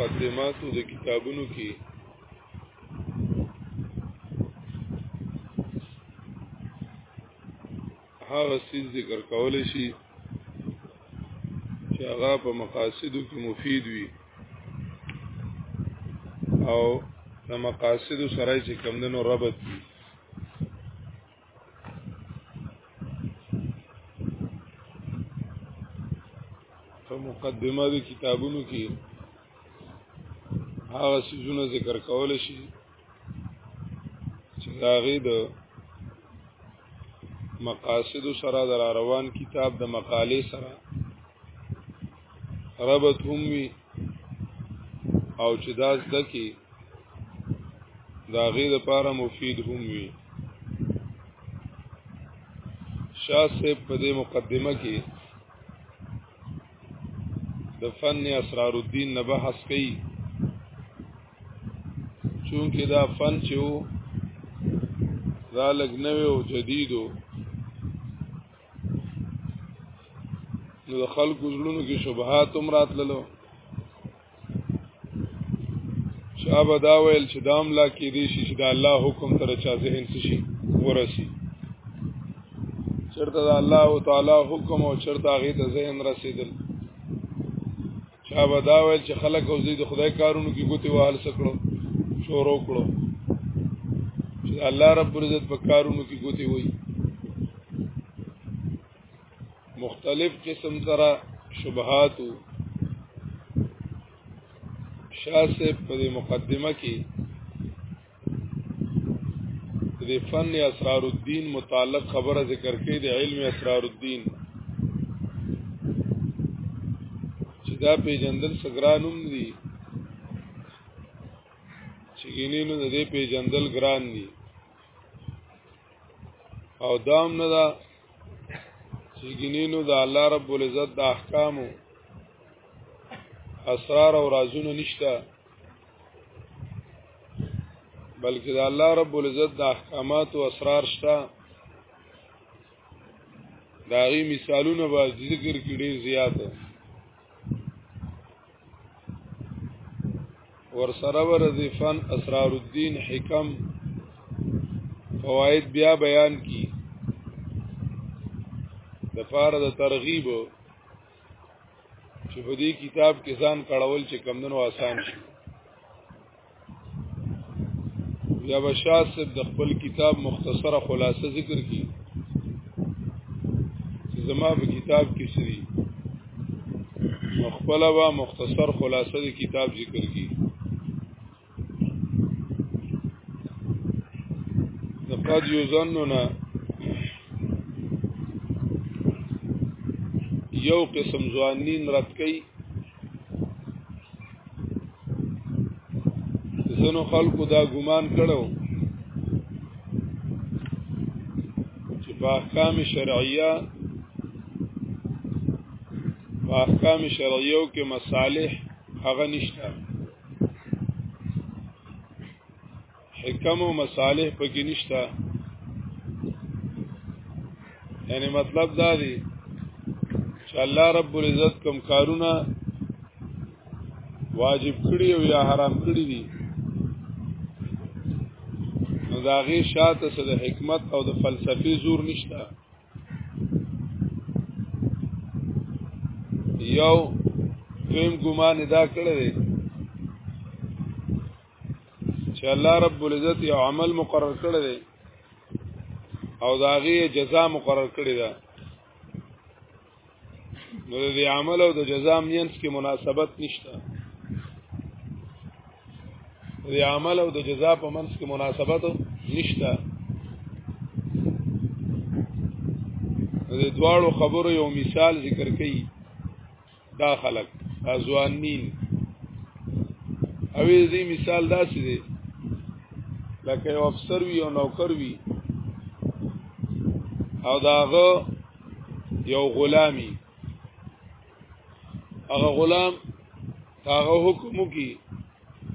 مقدماتو د کتابونو کې هغه سیز ذکر کول شي چې هغه په مقاصدو کې مفید وي او د مقاصدو سره چې کمندونو ربط وي په مقدمه د کتابونو کې هغه سيزونه ذکر کول شي چې هغه د مقاصد سره در روان کتاب د مقاله سره ربط هم وي او چې دا زده کی دا غیر لپاره مفید هم وي شاه صاحب په دې مقدمه کې د فن اسرار الدین نه بحث کوي چونکه دا فن چې وو دا لګ نوې او جدید وو نو د خلکو زړونو کې شبهات هم راتللو شاب دا ویل چې دام لا کې دي شي چې د الله حکم تر چا ذهن شي ورسي چرته د الله تعالی حکم او چرته هغه ته ذهن رسیدل چا به دا ویل چې خلک او زید خدای کارونو کې ګوتې وهل سکړو شروع کړو چې الله رب عزت په کارونو کې ګوتې وایي مختلف قسم سره شبهات شاسه په مقدمه کې د فن اسرار الدین متعلق خبره ذکر کړي د علم اسرار الدین چې دا پیجندل سګرانوم دي چې ګینینو د دې پیجندل ګران دي او دام نه دا چې ګینینو د الله رب العزت د احکامو اسرار او رازونه نشته بلکې د الله رب العزت د احکامات او اسرار شته دا غي مثالونه به ذکر کې ډېر زیات ور سره ور ذفن اسرار الدین حکم فواید بیا بیان کی د پاره د ترغیب چې په دې کتاب کې ځان کړهول چې کمندونو آسان شي یا بشاس د خپل کتاب مختصره خلاصه ذکر کی چې زما په کتاب کې سری مخبلا وا مختصر خلاصه د کتاب ذکر کی لقد یظننا یو قسم ځوانین رد کئ زنو خلکو دا ګمان کړو چې په احکام شرعیه په احکام شرعیو کې مصالح هغه نشته حکم او مصالح پکې نشته یعنی مطلب دا دی چې الله رب العزت کوم کارونه واجب کړی او یا حرام کړی دي نو دا غي شاته سره حکمت او د فلسفي زور نشته یو دویم ګمان ادا کړی دی چې الله رب العزت یو عمل مقرر کړی دی او داغه جزاء مقرر کړی ده نو د عمل او د جزاء مینس کې مناسبت نشته د عمل او د جزاء په منس کې مناسبت نشته د دواړو خبرو یو مثال ذکر کړي دا خلق ازوانین اوی دې مثال داسې دی لکه یو افسر وی او نوکر وی او داغه یو غلامی هغه غلام هغه حکم کی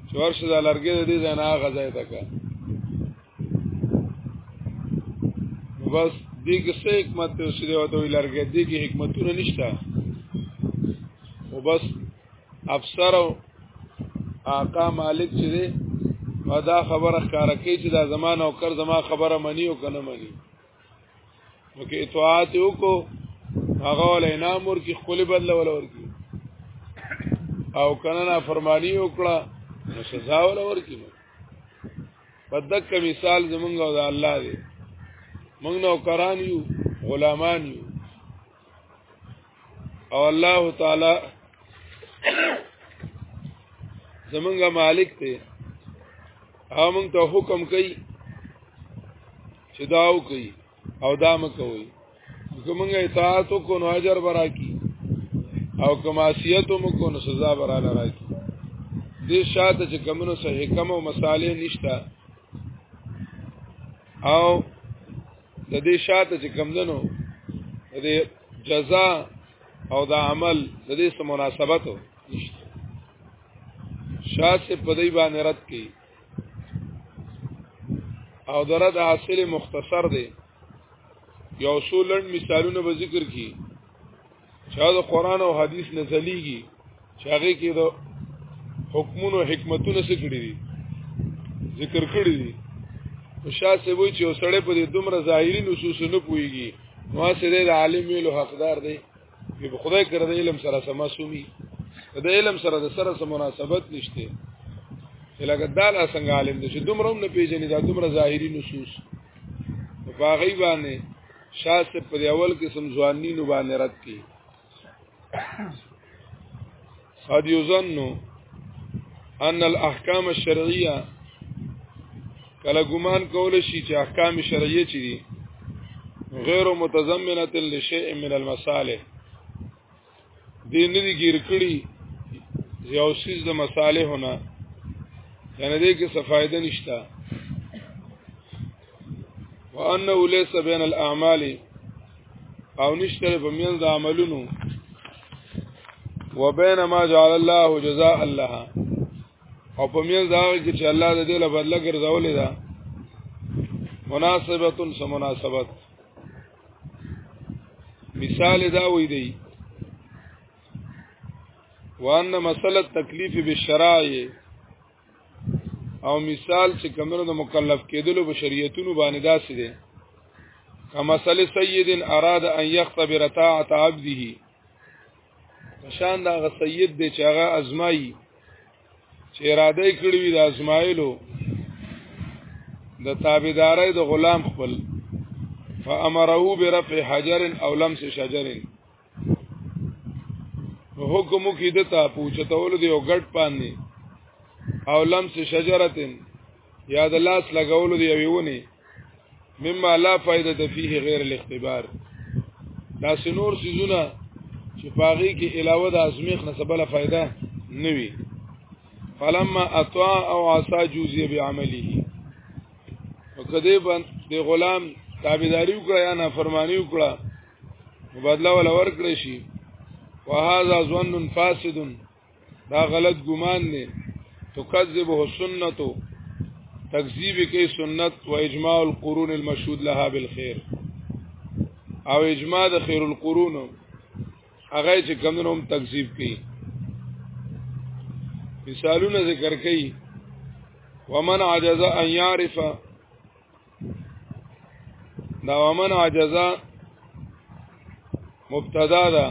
چې ورشه د لرګې د دې زنا غځای تا کا بس دې کې څه حکمت ته شې دی او ته لرګې دې کې حکمتونه نشته او بس افسر او آقا مالک چې دی دا خبره ښکارا کوي چې دا زمانه او کر زما خبره منی او کنه منی نو کې اطاعت وکړو هغه ول انعام ورکی خپل بدل ول ورکی او کنه نه فرمانی وکړه نو سزا ول ورکی نو په دک مثال زمونږ او الله دی مونږ نو کران یو غلامان یو او الله تعالی زمونږ مالک دی او مونږ ته حکم کوي چې دا وکړي او دا مکوي کومه اطاعت کو نو اجر برا کی او کماسیت مو کو نو سزا برا لرا کی دې شاته چې کمنو صحیح کم او مصالح نشتا او د دې شاته چې کمندنو د دې جزاء او د عمل د دې سره مناسبت نشته شاته په دې باندې رد کی او درد حاصل مختصر دی یو څو لند مثالونه به ذکر کی چا د قران او حدیث نه زلیږي چې هغه کې د حکمونو حکمتونه څه کړی دي ذکر کړی دي او شاسې وای چې وسړې په دې دومره ظاهري نصوص نه پويږي نو سره د عالم ویلو حقدار دی چې په خدای کړه د علم سره سم سومي د علم سره د سره سم مناسبت نشته چې لکه دا لا څنګه عالم دی چې دومره نه پیژني دا دومره ظاهري نصوص په هغه باندې شاه سے پر اول قسم ځواني نو باندې رد کی قد یظن ان الاحکام الشرعیه کله ګمان کول شي چې احکام شرعیه چي دي غیر متضمنه لشیء من المصالح دې نه دي ګیر کړي یو سیز د مصالحو نه یعنی دې کې څه فائدہ نشته وانه ليس بین الاعمال او نشته په مین د عملونو وبین ما جعل الله جزاء الله او په مین دا چې الله د دې له بدله ګرځولې ده مناسبتون سمناسبت مثال دا وې دی وان مسله تکلیف بالشرایع او مثال چې کمنو د مکلف کېدلو په شریعتونو باندې داسې دي کما صلی سید اراد ان یختبر طاعت عبده شان دا غ سید دی چې هغه ازمایي چې اراده کړی وي د ازمایلو د تابعداري د غلام خپل فامره برفع حجر او لمس شجر حکم کی دتا پوچتول دی او غټ پاندې او لمس شجرتن یا د لاس لګولو دی یوې ونی مما لا فائدت فيه غیر الاختبار دا سنور سيزونه چې پاغي کې علاوه د ازمیخ نه سبل فائدہ نوي فلما اطاع او عصا جوزي بعمله وکدی بند دی غلام تابعداري وکړه یا نافرمانی وکړه مبادله ولا ورکړی شي وهذا ظن فاسد دا غلط ګمان دی تکذبه السنه تکذیب کوي سنت و اجماع القرون المشهود لها بالخير او اجماع د خیر القرون هغه چې کمنوم تکذیب کوي مثالونه ذکر کوي ومن عجز ان يعرف دا ومن عجزا مبتدا ده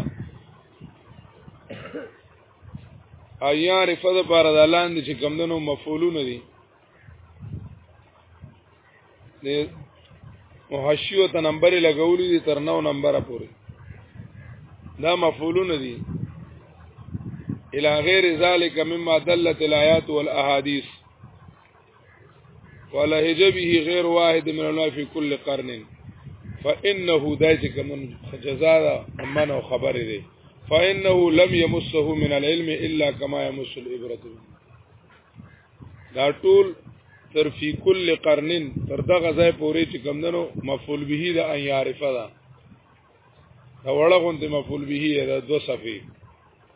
ایان رفض پر د لاندې چې کمندونو مفعولونه دي د محشیو ته نمبر لګولې دي تر نو نمبر پورې دا مفعولونه دي الى غیر ذلك مما دلت الايات والاحاديث ولهج به غیر واحد من الناس فی کل قرن فانه دایت کمن جزاء من او خبر دی فانه لم يمسه من العلم الا كما يمس الابره دا ټول تر فی کل قرن تر دغه ځای پورې چې کمندنو مفعول به دا ان یعرفه دا دا وړه غونډه مفعول به دا دو صفه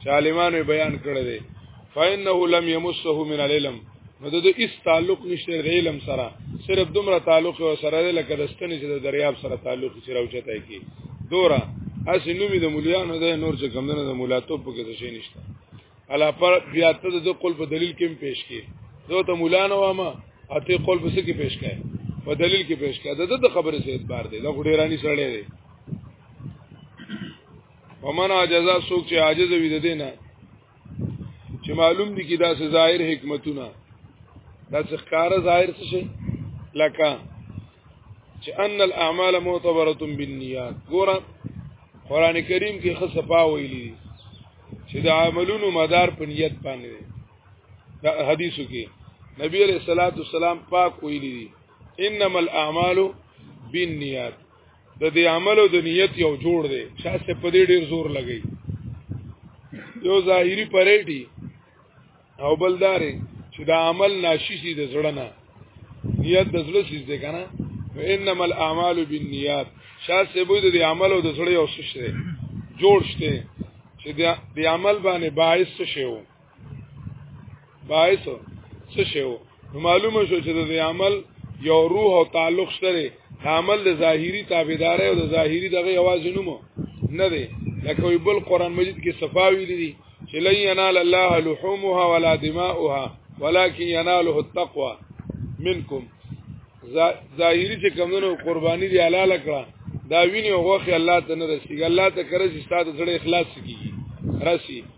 چې عالمانو بیان کړی دی فإنه لم يمسه من العلم نو د هیڅ تعلق نشته د علم سره صرف دومره تعلق او سره دی لکه د ستنې چې د دریاب سره تعلق چې راوچتای کی دورا اسی نومي د مولیانو د نور چې کمونه د مولاتوب په کې څه نشته الا پر بیا ته د قول په دلیل کې پیش کی زه ته مولانو وامه اته قول په څه کې پیش کړي په دلیل کې پیش کړه د خبرې څه اعتبار دی دا ډیرانی سره دی ومن عجزا څوک چې عاجز وي د دینه چې معلوم دي کې دا سه ظاهر حکمتونه دا څه ښکار ظاهر څه شي لکه چې ان الاعمال معتبره بالنیات ګور قران کریم کې خصه پا ویلي چې د عملونو مدار په نیت باندې دی دا حدیثو کې نبی علیہ الصلوۃ والسلام پاک ویلي انما الاعمال بالنیات د دې عمل او د نیت یو جوړ دی شاسته په دې ډیر زور لګی یو ظاهری پریټي او بلدارې چې دا عمل ناشي سي د زړه نه نیت د زړه سي دی کنه انما الاعمال بالنیات شاسته بوی د دې عمل او د زړه یو سوچ دی جوړ شته چې د عمل باندې باعث شوی باعث څه شو نو معلومه شو چې د عمل یو روح او تعلق شته عمل د ظاهری تابعداري او د ظاهری دغه आवाज نومو نه دی لکه وی بل قران مجید کې صفاوی دي چې لن ينال الله لحومها ولا دماؤها ولكن يناله التقوى منكم ظاهری چې کمونو قرباني دی حلال کړه دا ویني او غوخه الله ته نه رسیږي الله ته کړی چې ستاسو سره اخلاص کیږي رسی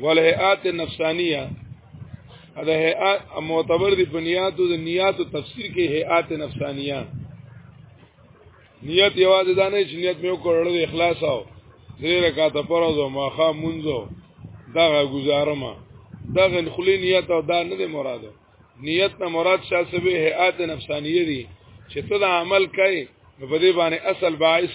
والهيئات النفسانيه دا هيئات معتبر دي په نیاتو د نیاتو تفسیر کې هيئات نفسانيه نیت یوازې دا نه چې نیت مې وکړل د اخلاص او درې رکعاته فرض او ماخه منځو دغه گزارم دغه خلی نیت او دا نه مراد نیت نه مراد شاسبه هيئات نفسانيه دي چې ته د عمل کوي په دې باندې اصل باعث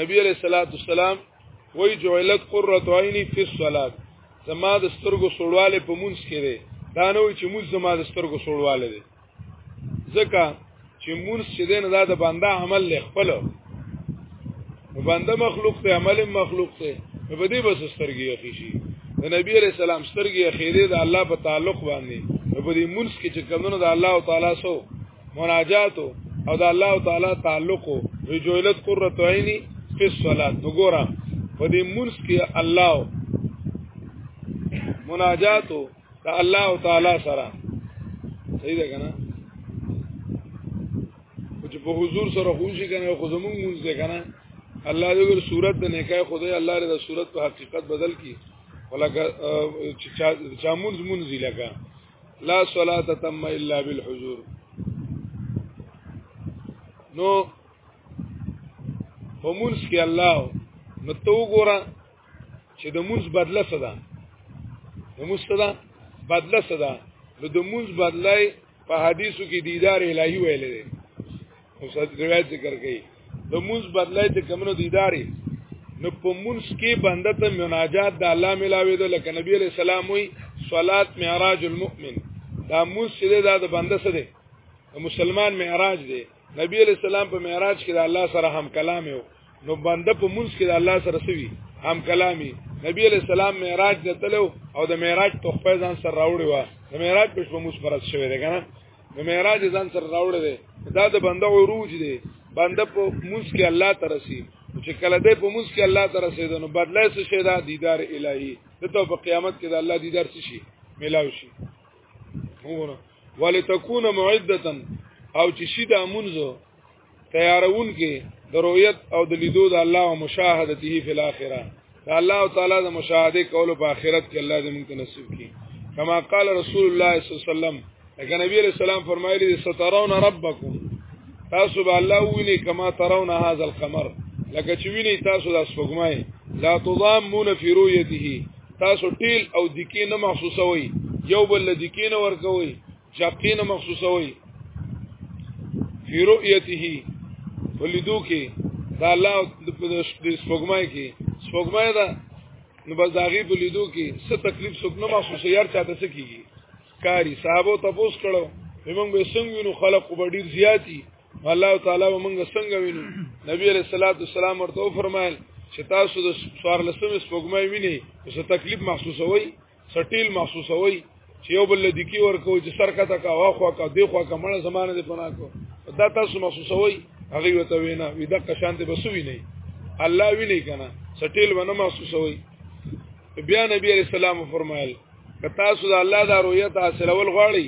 نبی علیہ الصلوۃ والسلام وی جعلت قرۃ عینی فی الصلاۃ زما د سترګو سوړواله په مونږ کې دی دا نه وی چې مونږ زما د سترګو سوړواله دی ځکه چې مونږ چې دین دا د بنده عمل له خپل نو بنده مخلوق ته عمل مخلوق ته په دې بس سترګې اخی شي د نبی علیہ السلام سترګې اخیری د الله په تعلق باندې په دې مونږ کې چې کمونو د الله تعالی سو مناجات او د الله تعالی تعلق وجولت قرۃ عینی فی الصلاه وګوره په دې مونږ کې الله مناجات د الله تعالی سره صحیح ده کنه چې په حضور سره خوشي کنه خو زمونږ مونږ ده کنه الله دې ګر صورت د نکاح خدای الله دې د صورت په حقیقت بدل کی ولکه چې چا مونږ مونږ لکه لا صلاه تم الا بالحضور نو په مونږ کې الله نو تو وګوره چې د مونږ بدله څه ده د مونږ څه ده بدله څه ده نو د مونږ بدلای په حدیثو کې دیدار الهي ویل دي استاد روایت ذکر کړي د موز بدلای ته کمنو د ادارې نو په موز کې بنده ته مناجات د الله ملاوي ده لکه نبی عليه السلام وي صلات معراج المؤمن دا موز چې دا د بنده سره ده مسلمان معراج دی نبی عليه السلام په معراج کې د الله سره هم کلام یو نو بنده په موز کې د الله سره سوي هم کلامي نبی عليه السلام معراج ته تلو او د معراج په خپل ځان سره راوړی و د معراج په شپه موز فرض شوی دی کنه نو معراج ځان سره راوړل دی دا د بنده عروج دی بنده په موس کې الله ترسي چې کله دې په موس کې الله ترسي نو بدلای څه شي دا دیدار الهي ته په قیامت کې د الله دیدار څه شي ملاو شي وګوره ولتكون معده او چې شي د امونزو تیارون کې د رؤیت او د لیدو د الله او مشاهدته فی الاخره د الله تعالی د مشاهده کولو په آخرت کې الله دې موږ ته نصیب کړي کما قال رسول الله صلی الله علیه وسلم لکه نبی علیہ السلام فرمایلی دي سترون ربکم تاسو به الله ویني کما ترون هاذا القمر لکه چې ویني تاسو د سپوږمۍ لا تضامون فی رؤیته تاسو ټیل او دکی نه محسوسوي یو بل دکی نه ورکوي جاپی نه مخصوصه وي فی رؤیته فلیدو کې دا الله د سپوږمۍ کې سپوږمۍ دا نو بس داغي په لیدو کې څه تکلیف څوک نه محسوس یار چاته څه کیږي کاری صاحب تپوس کړو موږ به څنګه وینو خلق وبډیر زیاتی الله تعالی موږ څنګه وینو نبی علیہ الصلوۃ والسلام ورته فرمایل چې تاسو د سوار لسم سپوږمۍ ویني څه تکلیف محسوسوي سټیل محسوسوي چې یو بل لدیکی ورکو چې سر کته کا واخوا کا دی خوا کا مړه زمانه دې پنا کو دا تاسو محسوسوي هغه وته وینا وی د قشان ته بسوي نه الله ویني کنه سټیل ونه محسوسوي بیا نبی علیہ السلام فرمایل که تاسو د الله دا رؤیت حاصلول غواړئ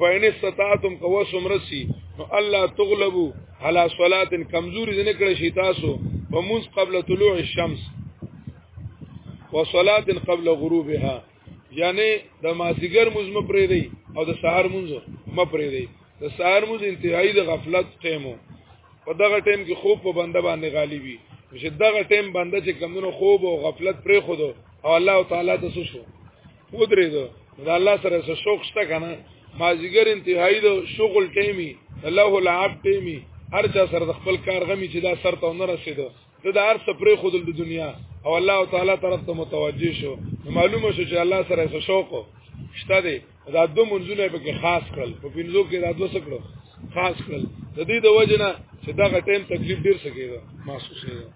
فإن استطعتم قوسم رسی نو الله تغلبو على صلاه کمزوري نه کړی شي تاسو ومنز قبل طلوع الشمس وصلاه قبل غروبها یعنی د مازیګر موز مپرې دی او د سحر موز مپرې دی د سحر موز انتهایی د غفلت ټیمو په دغه ټیم کې خوب په بنده باندې غالیبي چې دغه ټیم بنده چې کمونو خوب او غفلت پرې خود او الله تعالی د سوسو ودرې دو دا الله سره سره شوق شته کنه مازیګر انتهایی د شغل ټیمي الله العاب ټیمي هر چا سره د خپل کار غمی چې دا سر ته نه رسیدو ته د ارث پرې خودل د دنیا او الله تعالی طرف ته متوجه شو معلومه شو چې الله سره څه شوق شته دی دا دو منځونه په کې خاص کړل په پینځو کې دا دو سکړو خاص کړل د دې د وجنه چې دا غټیم تکلیف ډیر سکیږي محسوس نه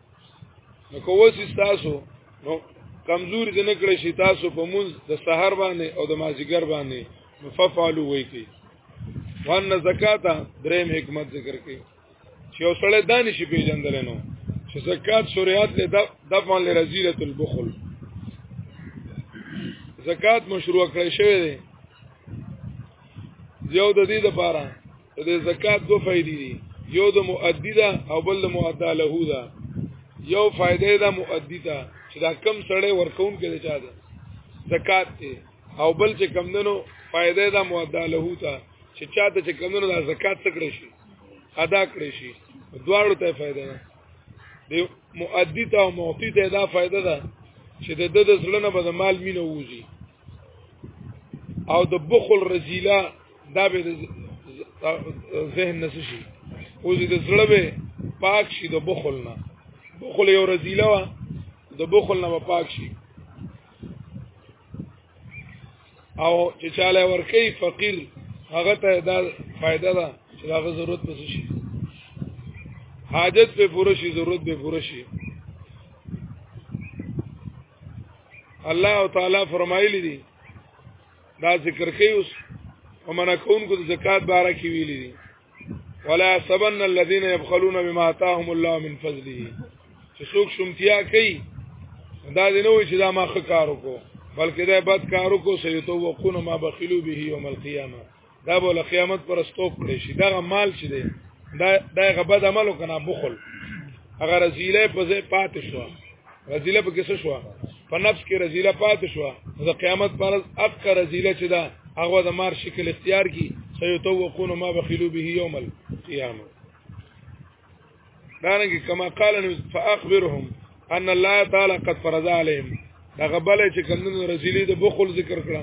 نو کووس تاسو نو کمزوري د نکړې شي تاسو په مونږ د سحر باندې او د مازیګر باندې مفعلو وای کی وان زکاتا دریم حکمت ذکر کی چې یو سړی دانش پیژندل نو چې زکات شریعت له د افغان لرزیله البخل زکات مشروع کړی شوی دی یو د دې لپاره د زکات دوه فائدې دي یو د مؤدی ده او بل د مؤدا له ده یو فائدې ده مؤدی ته چې دا کم سړی ورکون کې چا ده زکات ته او بل چې کم دنو فائدې ده مؤدا له ته چې چا ته چې کم دنو د زکات څخه شي ادا کړی شي دواړو ته فائدہ ده د مؤدی ته او معطی ته دا فائدہ ده چې د د زړه نه به مال مینه ووزي او د بخل رزیلا دا به ذهن نسی شي او د زړه به پاک شي د بخل نه بخل یو رزیلا وا د بخل نه پاک شي او چې چاله ورکی فقیر هغه ته دا فائدہ ده چې هغه ضرورت پس شي حاجت به پوره شي ضرورت به پوره شي الله تعالی فرمایلی دي دا ذکر کوي اوس ومنه کون کو زکات بارا کی ویلی دي ولا يحسبن الذين يبخلون بما آتاهم الله من فضله چې څوک شومتیا کوي دا دې نه وي چې دا ما ښه کار وکړو بلکې دا بد کار وکړو سيتوقون ما بخلوا به يوم القيامه دا به له قیامت پر استوب کړي شي دا مال چې دی دا دا غبد عملو کنه بخل اگر رسیله په ځای پاتې شو رزيله په کیسه شو په نفس کې رزيله پات شو د قیامت پر اق رزيله چې دا هغه د مار شکل اختیار کی سيتوقون ما بخلو به يوم القيامه دانګ کما قال فاخبرهم ان الله تعالی قد فرض عليهم هغه بل چې کمنو رزيله د بخل ذکر کړه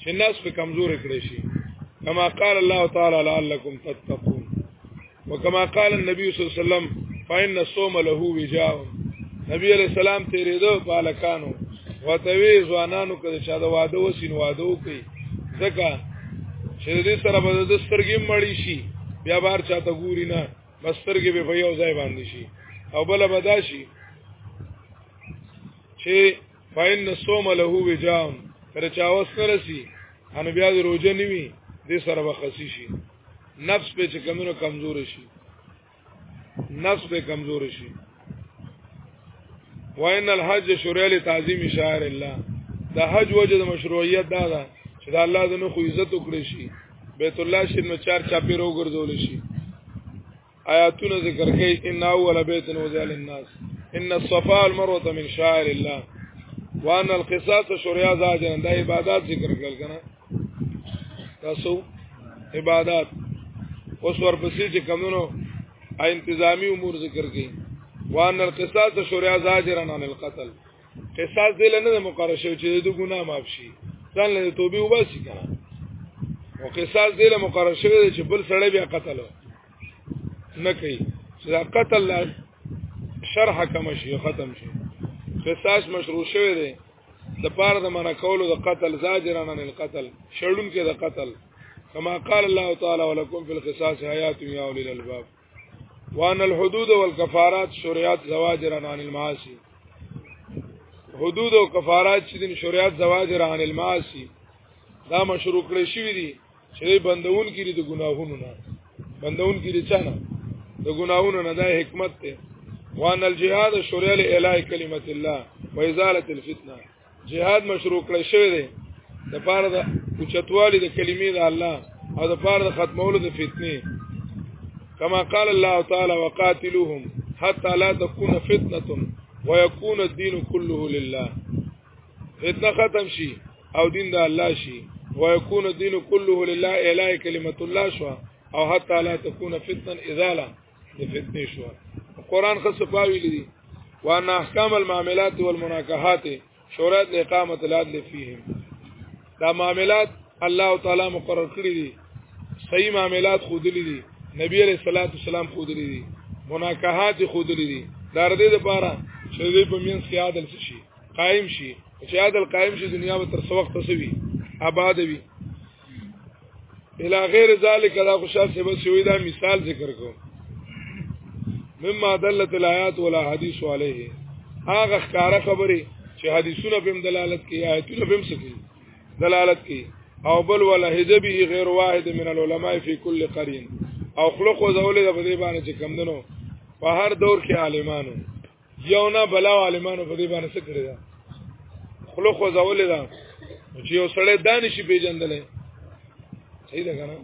چې ناس په کمزور کړی شي کما قال الله تعالی لعلکم تتقون وکما قال النبي صلی الله علیه وسلم فإن الصوم له وجاء نبی علیہ السلام تیرېدو پالکانو وتوی ځوانانو کده چا د واده وسین واده وکي ځکه چې دې سره به د سترګې مړی شي بیا بار چاته ګوري نه مسترګې به په یو ځای باندې شي او بل بداشي چې فإن الصوم له وجاء کله چا وسنه رسی ان بیا د روزه نیوي د سره وخصي شي نفس په چې کمونو کمزور شي نفس په کمزور شي وان الحج شرع لتعظیم شعائر الله د حج وجه د مشروعیت دا ده چې د الله د نو خو عزت وکړي شي بیت الله شریف نو چار چاپی رو ګرځول شي آیاتونه ذکر کوي ان اول بیت وضع للناس ان الصفا والمروه من شعائر الله وان القصاص شريعه زاجن دا عبادت ذکر کړل کنه تاسو عبادت اوس ورپسې چې کمونو انتظامی امور ذکر کړي وان القصاص شريعه زاجرا عن القتل قصاص دې لنه د مقرر شوی چې د ګناه معاف شي ځان له توبې وباسي کنه او قصاص دې له مقرر شوی چې بل سړی بیا قتل نه کوي چې دا قتل لا شرح کم شي ختم شي قصاص مشروع شوی دی د پاره د منع کولو د قتل زاجران عن القتل شړون کې د قتل کما قال الله تعالی ولکم فی القصاص حیات یا اولل الباب وان الحدود والكفارات شريعت زواجر عن المعاصي حدود او کفارات چې د شریعت زواجر عن المعاصي دا مشروع کړی شوی دی چې بندون کړي د ګناهونو نه بندون کړي چې نه د ګناهونو نه دا حکمت ته وان الجهاد شرع لاله کلمت الله وازاله الفتنه جهاد مشروع کړی شوی دی د پاره د اوچتوالي د کلمې د الله او د پاره د ختمولو د فتنې کما قال الله تعالی وقاتلوهم حتى لا تكون فتنه ويكون الدين كله لله فتنه ختم شي او دین د الله شي ويكون الدين كله لله اله كلمه الله شو او حتى لا تكون فتنه ازاله د فتنې شو قران خاص پاوی لري وان احکام المعاملات والمناکحات شورات اقامه العدل فيهم دا معاملات الله تعالی مقرر کړی دي صحیح معاملات خود لري نبی عليه الصلاه والسلام خود لري مناکحات خود لري دا ردی د پاره چې دې په مینس کې عادل شي قائم شي چې عادل قائم شي دنیا به تر څو وخت سوي آباد وي الى غیر ذلک دا خوشا سے بس وی دا مثال ذکر کو مما دلت الایات ولا حدیث علیه هغه ښکارا خبره چې حدیثونه په دلالت کوي آیتونه په مسکی دلالت کوي او بل ولا هدبه غیر واحد من العلماء فی کل قرین او خلق وزول د بده باندې چې کم دنو په هر دور کې عالمانو یو نه بلا عالمانو په دې باندې څه کړی دا خلو خو ځولې دا چې یو سړی دانش پیژندلې صحیح ده کنه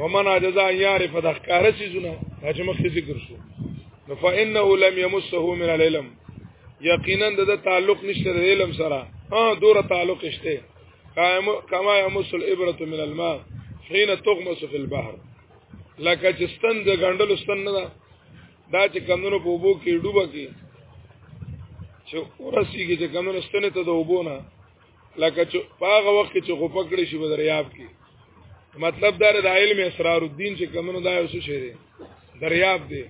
ومن عجزا يعرف ذكر سيزنا هغه مخ ذکر شو نو فانه لم يمسه من العلم یقینا د تعلق نشته د علم سره ها دور تعلق شته کما يمس الابره من الماء حين تغمس في البحر لکه چې ستن د غندل ستن نه دا چې کمونو په وبو کې ډوبه کې چې ورسیږي چې کمونو ستنه ته د وبو نه لکه چې پاغه وخت چې خو پکړې شي بدریاب کې مطلب دا د علم اسرار الدین چې کمونو دا یو څه شي دی دریاب دی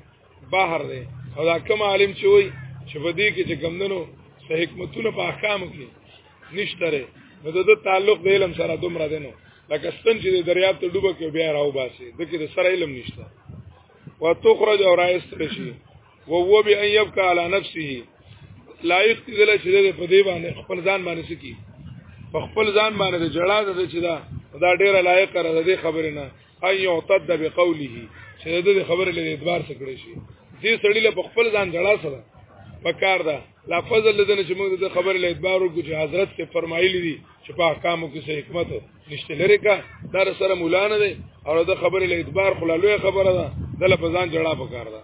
بحر دی او دا کوم عالم چې وای چې په دې کې چې کمونو په حکمتونو په احکام کې نشته لري نو د تعلق د علم سره دومره دی نو لکه ستن چې د دریاب ته ډوبه کې بیا راو باسي دغه د سره علم نشته وتخرج او رايستل شي وهو بان يبقى على نفسه لایق دی دل چې د په دی باندې خپل ځان باندې سکی په خپل ځان باندې د جړا د چې دا دا ډیره لایق را ده خبره نه اي يعتد بقوله چې د خبره له اعتبار څخه کړی شي دې سړی له خپل ځان جړا سره پکار ده لا فضل لدن چې موږ د خبره له اعتبار وکړو چې حضرت ته فرمایلی دي چې په احکامو کې څه حکمت نشته لري کا دا سره مولا نه دی او دا خبره له اعتبار خلا لوی خبره ده د لپزان جړه پکار ده